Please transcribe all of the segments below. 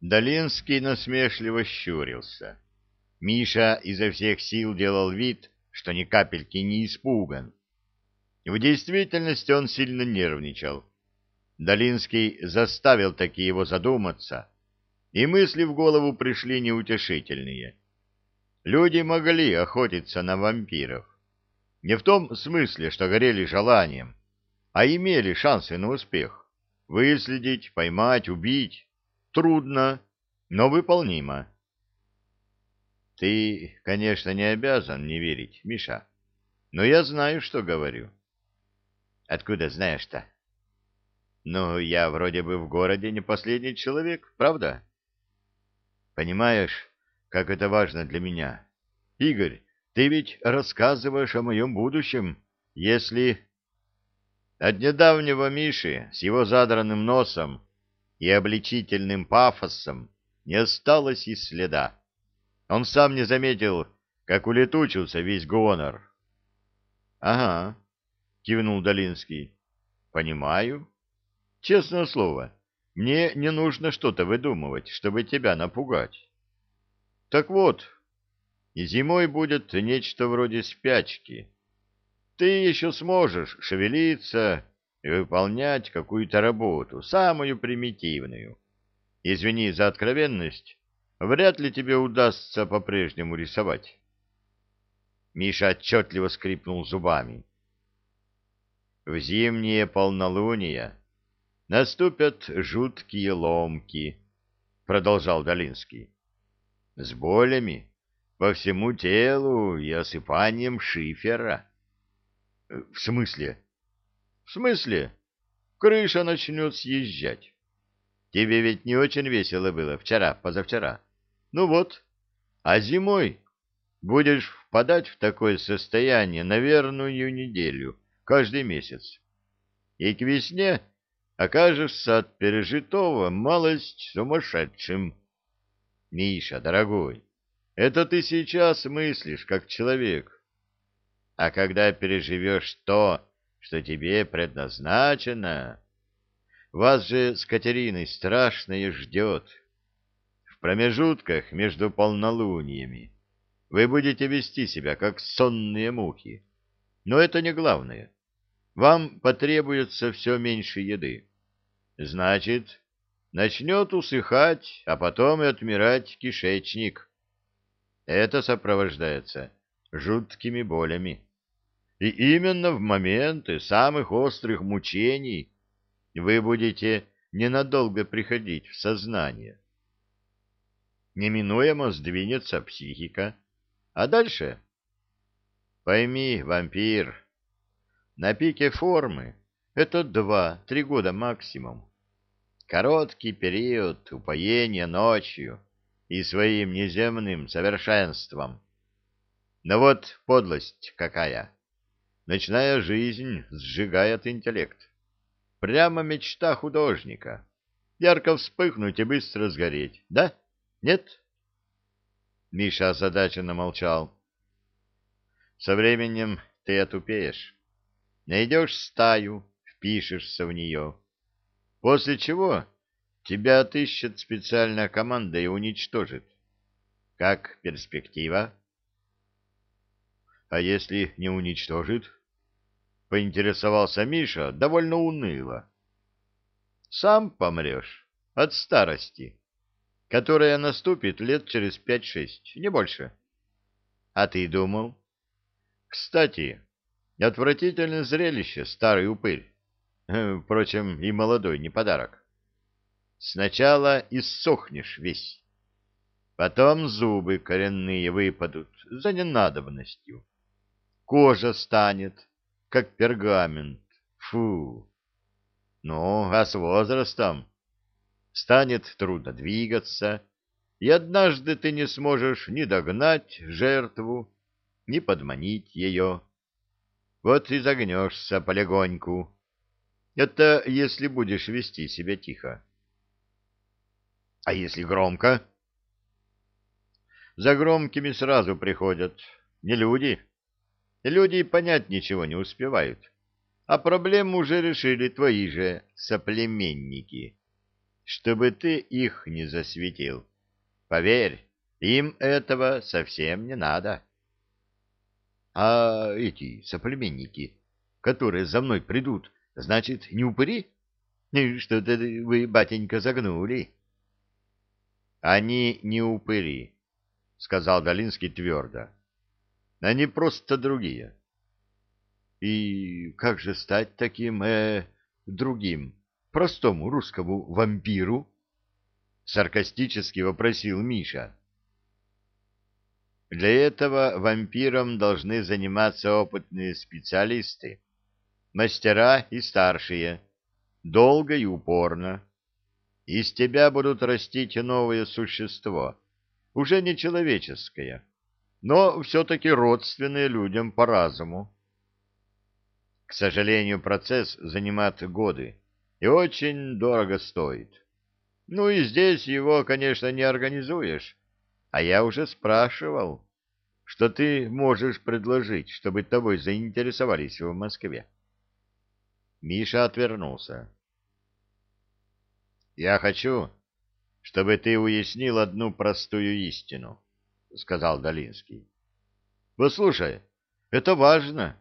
Долинский насмешливо щурился. Миша изо всех сил делал вид, что ни капельки не испуган. В действительности он сильно нервничал. Долинский заставил таки его задуматься, и мысли в голову пришли неутешительные. Люди могли охотиться на вампиров. Не в том смысле, что горели желанием, а имели шансы на успех. Выследить, поймать, убить. Трудно, но выполнимо. Ты, конечно, не обязан не верить, Миша, но я знаю, что говорю. Откуда знаешь-то? Ну, я вроде бы в городе не последний человек, правда? Понимаешь, как это важно для меня? Игорь, ты ведь рассказываешь о моем будущем, если... От недавнего Миши с его задранным носом и обличительным пафосом не осталось и следа. Он сам не заметил, как улетучился весь гонор. — Ага, — кивнул Долинский. — Понимаю. Честное слово, мне не нужно что-то выдумывать, чтобы тебя напугать. Так вот, и зимой будет нечто вроде спячки. Ты еще сможешь шевелиться и выполнять какую-то работу, самую примитивную. Извини за откровенность, вряд ли тебе удастся по-прежнему рисовать. Миша отчетливо скрипнул зубами. В зимнее полнолуние наступят жуткие ломки, продолжал Долинский, с болями по всему телу и осыпанием шифера. — В смысле? — В смысле? Крыша начнет съезжать. Тебе ведь не очень весело было вчера, позавчера. Ну вот, а зимой будешь впадать в такое состояние на верную неделю, каждый месяц. И к весне окажешься от пережитого малость сумасшедшим. Миша, дорогой, это ты сейчас мыслишь как человек. А когда переживешь то, что тебе предназначено, вас же с Катериной страшное ждет. В промежутках между полнолуниями вы будете вести себя, как сонные мухи. Но это не главное. Вам потребуется все меньше еды. Значит, начнет усыхать, а потом и отмирать кишечник. Это сопровождается жуткими болями. И именно в моменты самых острых мучений вы будете ненадолго приходить в сознание. Неминуемо сдвинется психика. А дальше? Пойми, вампир, на пике формы это два-три года максимум. Короткий период упоения ночью и своим неземным совершенством. Но вот подлость какая! Ночная жизнь сжигает интеллект. Прямо мечта художника. Ярко вспыхнуть и быстро сгореть. Да? Нет? Миша озадаченно молчал. Со временем ты отупеешь. Найдешь стаю, впишешься в нее. После чего тебя отыщет специальная команда и уничтожит. Как перспектива? А если не уничтожит? поинтересовался Миша довольно уныло. Сам помрешь от старости, которая наступит лет через пять-шесть, не больше. А ты думал? Кстати, отвратительное зрелище, старый упырь. Впрочем, и молодой не подарок. Сначала иссохнешь весь. Потом зубы коренные выпадут за ненадобностью. Кожа станет как пергамент. Фу! Ну, а с возрастом станет трудно двигаться, и однажды ты не сможешь ни догнать жертву, ни подманить ее. Вот и загнешься полегоньку. Это если будешь вести себя тихо. А если громко? За громкими сразу приходят. Не люди, Люди понять ничего не успевают. А проблему уже решили твои же соплеменники. чтобы ты их не засветил. Поверь, им этого совсем не надо. — А эти соплеменники, которые за мной придут, значит, не упыри? Что-то вы, батенька, загнули. — Они не упыри, — сказал Долинский твердо. — Они просто другие. — И как же стать таким, э, другим, простому русскому вампиру? — саркастически вопросил Миша. Для этого вампиром должны заниматься опытные специалисты, мастера и старшие, долго и упорно. Из тебя будут растить новое существо, уже не человеческое, но все-таки родственное людям по разуму. К сожалению, процесс занимает годы и очень дорого стоит. Ну и здесь его, конечно, не организуешь, а я уже спрашивал, что ты можешь предложить, чтобы тобой заинтересовались в Москве. Миша отвернулся. Я хочу, чтобы ты уяснил одну простую истину, сказал Долинский. Послушай, это важно,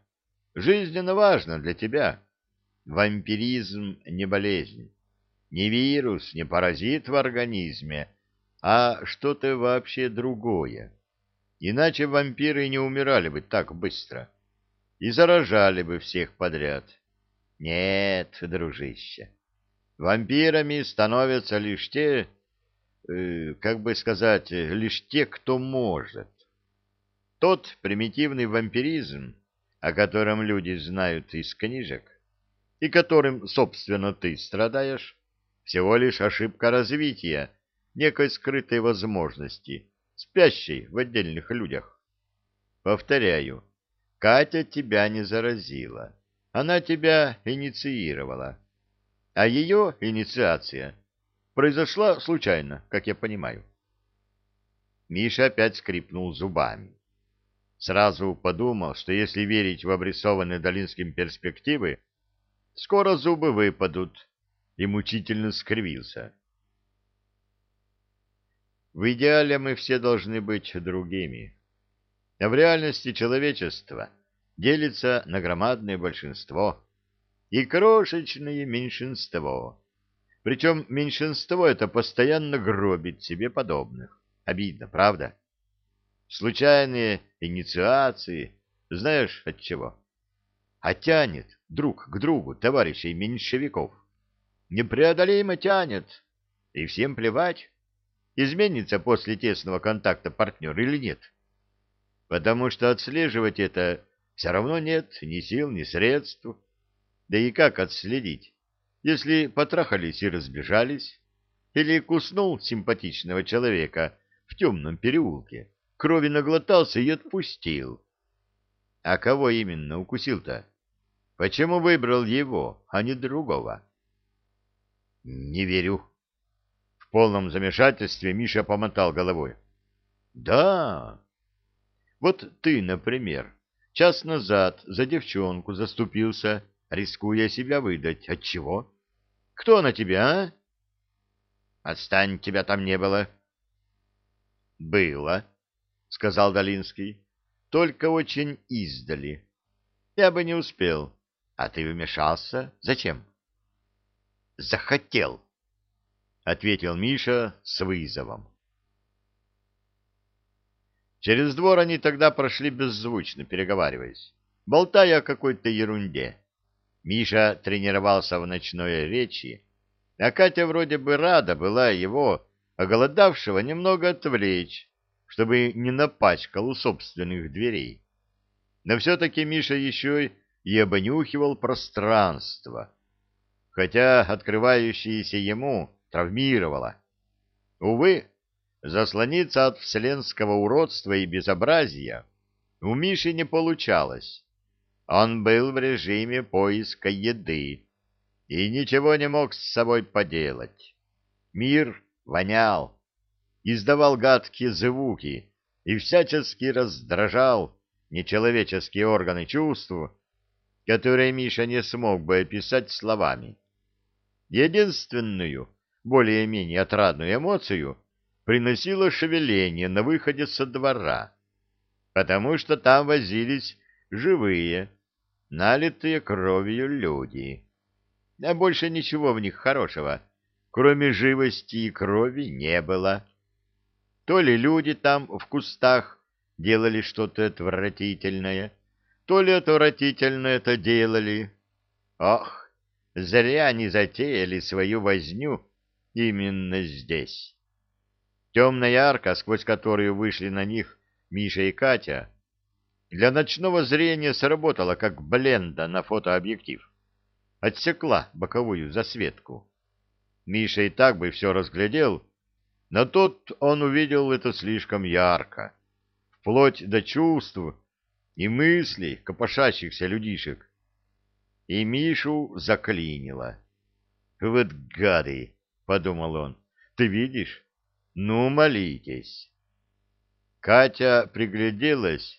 жизненно важно для тебя. Вампиризм не болезнь, не вирус, не паразит в организме, а что-то вообще другое. Иначе вампиры не умирали бы так быстро и заражали бы всех подряд. Нет, дружище, вампирами становятся лишь те, как бы сказать, лишь те, кто может. Тот примитивный вампиризм, о котором люди знают из книжек, и которым, собственно, ты страдаешь, всего лишь ошибка развития, некой скрытой возможности, спящей в отдельных людях. Повторяю, Катя тебя не заразила, она тебя инициировала, а ее инициация произошла случайно, как я понимаю. Миша опять скрипнул зубами. Сразу подумал, что если верить в обрисованные Долинским перспективы, скоро зубы выпадут, и мучительно скривился. В идеале мы все должны быть другими. А в реальности человечество делится на громадное большинство и крошечное меньшинство. Причем меньшинство это постоянно гробит себе подобных. Обидно, правда? Случайные инициации, знаешь от чего? А тянет друг к другу товарищей меньшевиков непреодолимо тянет, и всем плевать, изменится после тесного контакта партнер или нет. Потому что отслеживать это все равно нет ни сил, ни средств. Да и как отследить, если потрахались и разбежались, или куснул симпатичного человека в темном переулке, крови наглотался и отпустил. А кого именно укусил-то? Почему выбрал его, а не другого? Не верю. В полном замешательстве Миша помотал головой. Да. Вот ты, например, час назад за девчонку заступился, рискуя себя выдать. От чего? Кто на тебя, а? Отстань, тебя там не было. Было, сказал Долинский. Только очень издали. Я бы не успел. А ты вмешался? Зачем? захотел, — ответил Миша с вызовом. Через двор они тогда прошли беззвучно, переговариваясь, болтая о какой-то ерунде. Миша тренировался в ночной речи, а Катя вроде бы рада была его, оголодавшего, немного отвлечь, чтобы не напачкал у собственных дверей. Но все-таки Миша еще и обонюхивал пространство, хотя открывающееся ему травмировало. Увы, заслониться от вселенского уродства и безобразия у Миши не получалось. Он был в режиме поиска еды и ничего не мог с собой поделать. Мир вонял, издавал гадкие звуки и всячески раздражал нечеловеческие органы чувств, которые Миша не смог бы описать словами. Единственную, более-менее отрадную эмоцию приносило шевеление на выходе со двора, потому что там возились живые, налитые кровью люди. А больше ничего в них хорошего, кроме живости и крови, не было. То ли люди там в кустах делали что-то отвратительное, то ли отвратительное это делали. Ох, зря они затеяли свою возню именно здесь. Темная арка, сквозь которую вышли на них Миша и Катя, для ночного зрения сработала как бленда на фотообъектив. Отсекла боковую засветку. Миша и так бы все разглядел, но тут он увидел это слишком ярко, вплоть до чувств и мыслей копошащихся людишек. И Мишу заклинило. «Вот гады!» — подумал он. «Ты видишь? Ну, молитесь!» Катя пригляделась,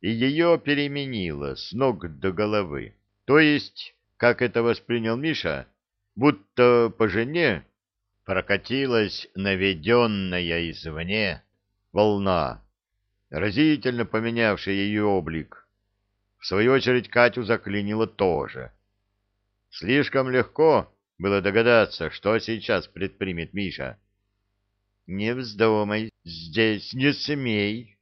и ее переменило с ног до головы. То есть, как это воспринял Миша, будто по жене прокатилась наведенная извне волна, разительно поменявшая ее облик. В свою очередь Катю заклинило тоже. Слишком легко было догадаться, что сейчас предпримет Миша. «Не вздумай, здесь не смей!»